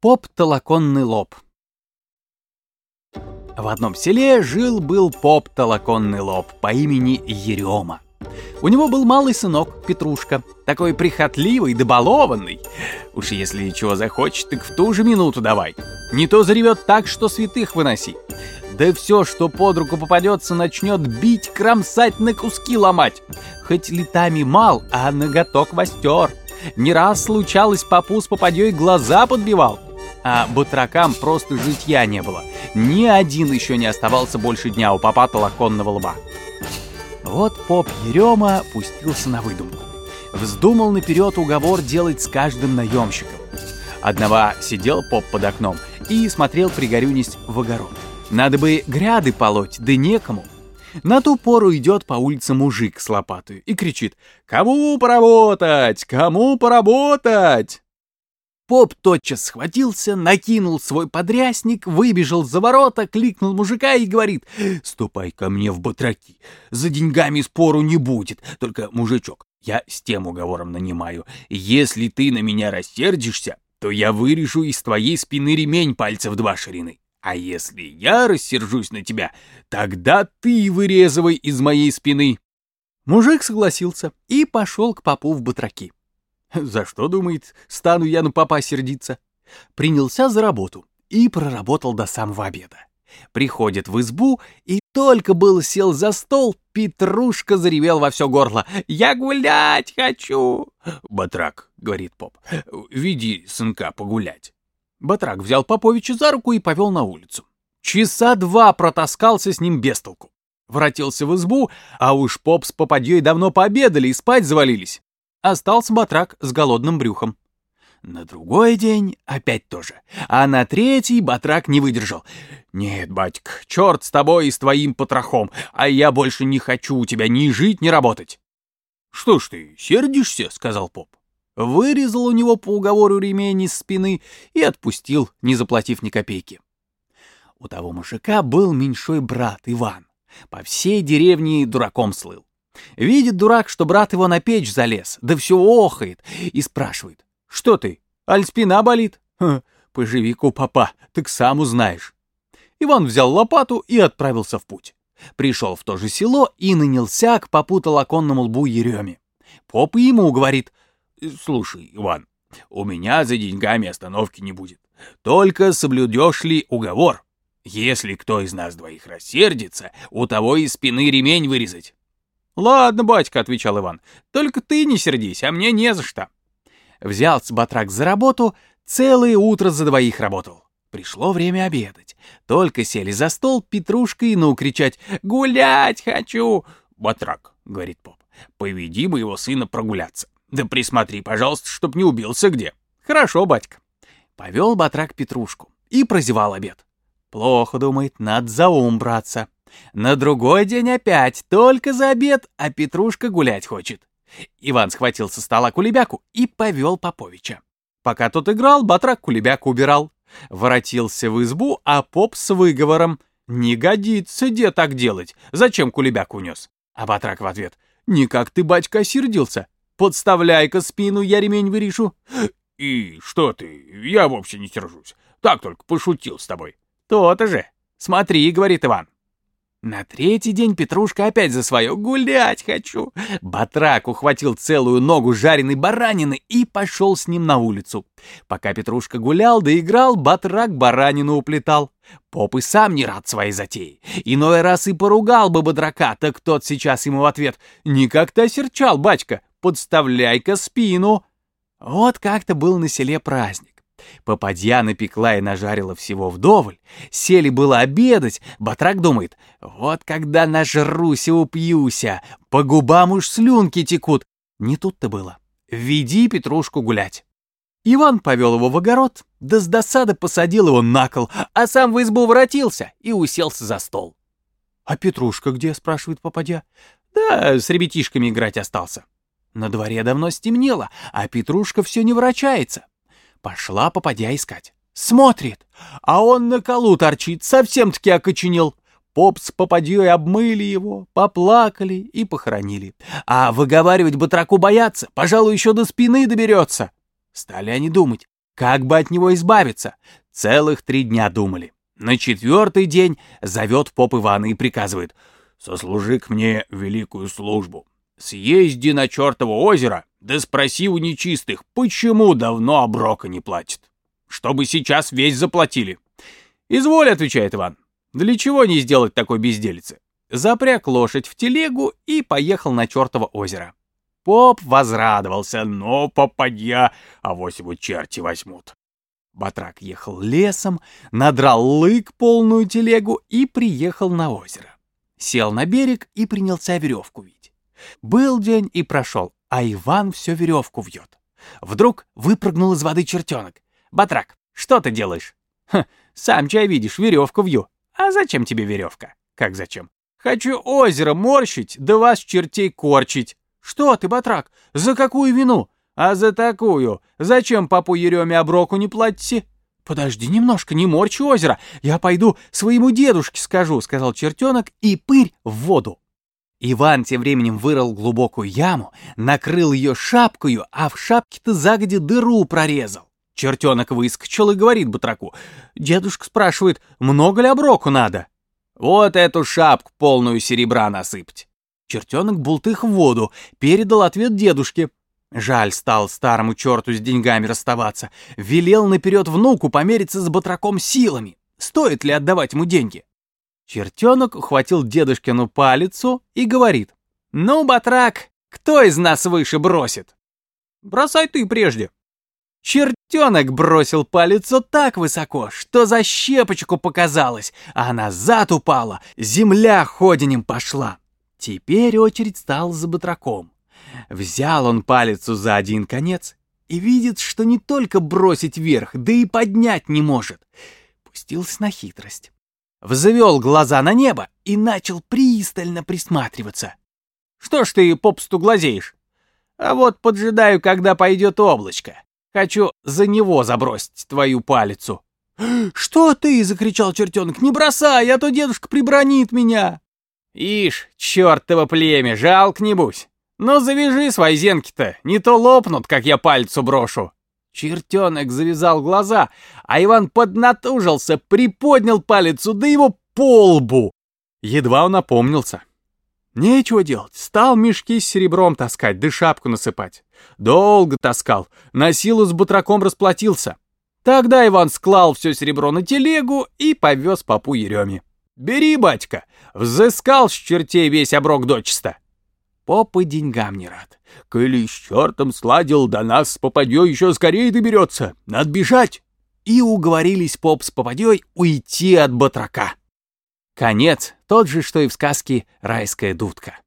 Поп-толоконный лоб. В одном селе жил-был поп-толоконный лоб по имени Ерема. У него был малый сынок, Петрушка, такой прихотливый да балованный. Уж если чего захочет, так в ту же минуту давай. Не то заревет так, что святых выноси. Да все, что под руку попадется, начнет бить, кромсать, на куски ломать. Хоть летами мал, а ноготок востер. Не раз случалось, попу с попадьей глаза подбивал а батракам просто житья не было. Ни один еще не оставался больше дня у попа толоконного лба. Вот поп Ерема пустился на выдумку. Вздумал наперед уговор делать с каждым наемщиком. Одного сидел поп под окном и смотрел пригорюнись в огород. Надо бы гряды полоть, да некому. На ту пору идет по улице мужик с лопатой и кричит «Кому поработать? Кому поработать?» Поп тотчас схватился, накинул свой подрясник, выбежал за ворота, кликнул мужика и говорит «Ступай ко мне в батраки, за деньгами спору не будет, только, мужичок, я с тем уговором нанимаю, если ты на меня рассердишься, то я вырежу из твоей спины ремень пальцев два ширины, а если я рассержусь на тебя, тогда ты вырезывай из моей спины». Мужик согласился и пошел к попу в батраки. За что, думает, стану я на папа сердиться? Принялся за работу и проработал до самого обеда. Приходит в избу, и только был сел за стол, Петрушка заревел во все горло. «Я гулять хочу!» «Батрак», — говорит поп, — «веди сынка погулять». Батрак взял Поповича за руку и повел на улицу. Часа два протаскался с ним без толку. Вратился в избу, а уж поп с попадьей давно пообедали и спать завалились. Остался батрак с голодным брюхом. На другой день опять тоже. А на третий батрак не выдержал. «Нет, батька, черт с тобой и с твоим потрохом, а я больше не хочу у тебя ни жить, ни работать». «Что ж ты, сердишься?» — сказал поп. Вырезал у него по уговору ремень из спины и отпустил, не заплатив ни копейки. У того мужика был меньшой брат Иван. По всей деревне дураком слыл. Видит дурак, что брат его на печь залез, да все охает, и спрашивает. «Что ты, аль спина болит?» Ха, «Поживи-ка папа, так сам узнаешь». Иван взял лопату и отправился в путь. Пришел в то же село и нанялся к попу толоконному лбу Ереме. Поп ему говорит, «Слушай, Иван, у меня за деньгами остановки не будет. Только соблюдешь ли уговор? Если кто из нас двоих рассердится, у того из спины ремень вырезать. «Ладно, батька», — отвечал Иван, — «только ты не сердись, а мне не за что». Взялся батрак за работу, целое утро за двоих работал. Пришло время обедать. Только сели за стол, Петрушка и ну кричать «Гулять хочу!» «Батрак», — говорит поп, — «поведи моего сына прогуляться. Да присмотри, пожалуйста, чтоб не убился где». «Хорошо, батька». Повел батрак Петрушку и прозевал обед. Плохо, думает, надо за ум браться. На другой день опять, только за обед, а Петрушка гулять хочет. Иван схватил со стола кулебяку и повел Поповича. Пока тот играл, батрак кулебяку убирал. Воротился в избу, а поп с выговором. «Не годится, де так делать. Зачем кулебяку унес?» А батрак в ответ. «Никак ты, батька, осердился. Подставляй-ка спину, я ремень вырешу». «И что ты? Я вовсе не сержусь. Так только пошутил с тобой». «То-то же. Смотри, — говорит Иван, на третий день Петрушка опять за свое «гулять хочу». Батрак ухватил целую ногу жареной баранины и пошел с ним на улицу. Пока Петрушка гулял да играл, Батрак баранину уплетал. Поп и сам не рад своей затеи. Иной раз и поругал бы Батрака, так тот сейчас ему в ответ «Никак ты осерчал, батька, подставляй-ка спину». Вот как-то был на селе праздник. Попадья напекла и нажарила всего вдоволь. Сели было обедать, Батрак думает, вот когда нажрусь и упьюся, по губам уж слюнки текут. Не тут-то было. Веди Петрушку гулять. Иван повел его в огород, да с досады посадил его на кол, а сам в избу воротился и уселся за стол. «А Петрушка где?» — спрашивает попадья. «Да, с ребятишками играть остался». На дворе давно стемнело, а Петрушка все не ворочается. Пошла попадя искать. Смотрит, а он на колу торчит, совсем-таки окоченел. Поп с попадьей обмыли его, поплакали и похоронили. А выговаривать батраку боятся, пожалуй, еще до спины доберется. Стали они думать, как бы от него избавиться. Целых три дня думали. На четвертый день зовет поп Ивана и приказывает «Сослужи к мне великую службу. Съезди на чертово озеро, да спроси у нечистых, почему давно оброка не платит. Чтобы сейчас весь заплатили». «Изволь», — отвечает Иван. «Для чего не сделать такой безделицы?» Запряг лошадь в телегу и поехал на чертово озеро. Поп возрадовался, но попадья, авось его черти возьмут. Батрак ехал лесом, надрал лык полную телегу и приехал на озеро. Сел на берег и принялся веревку вить. Был день и прошел, а Иван все веревку вьет. Вдруг выпрыгнул из воды чертенок. «Батрак, что ты делаешь?» «Хм, сам чай видишь, веревку вью. А зачем тебе веревка?» «Как зачем?» «Хочу озеро морщить, да вас чертей корчить». «Что ты, Батрак, за какую вину?» «А за такую? Зачем папу Ереме оброку не платите?» «Подожди немножко, не морчи озеро, я пойду своему дедушке скажу», — сказал чертенок и пырь в воду. Иван тем временем вырыл глубокую яму, накрыл ее шапкою, а в шапке-то загоди дыру прорезал. Чертенок выскочил и говорит батраку. Дедушка спрашивает, много ли оброку надо? Вот эту шапку полную серебра насыпать. Чертенок бултых в воду, передал ответ дедушке. Жаль стал старому черту с деньгами расставаться. Велел наперед внуку помериться с батраком силами. Стоит ли отдавать ему деньги? Чертенок ухватил дедушкину палицу и говорит. «Ну, батрак, кто из нас выше бросит?» «Бросай ты прежде». Чертенок бросил палицу так высоко, что за щепочку показалось, а назад упала, земля ходенем пошла. Теперь очередь стала за батраком. Взял он палицу за один конец и видит, что не только бросить вверх, да и поднять не может. Пустился на хитрость. Взвел глаза на небо и начал пристально присматриваться. «Что ж ты попсту глазеешь? А вот поджидаю, когда пойдет облачко. Хочу за него забросить твою палицу». «Что ты?» — закричал чертенок. «Не бросай, а то дедушка прибронит меня!» «Ишь, чертово племя, жалко небось. «Ну завяжи свои зенки-то, не то лопнут, как я пальцу брошу». Чертенок завязал глаза, а Иван поднатужился, приподнял палец, да его по лбу. Едва он опомнился. Нечего делать, стал мешки с серебром таскать, да шапку насыпать. Долго таскал, на силу с батраком расплатился. Тогда Иван склал все серебро на телегу и повез папу Ереме. «Бери, батька, взыскал с чертей весь оброк дочисто». Поп и деньгам не рад. Коли с чертом сладил, до нас с попадьей еще скорее доберется. Надо бежать. И уговорились поп с попадьей уйти от батрака. Конец тот же, что и в сказке «Райская дудка».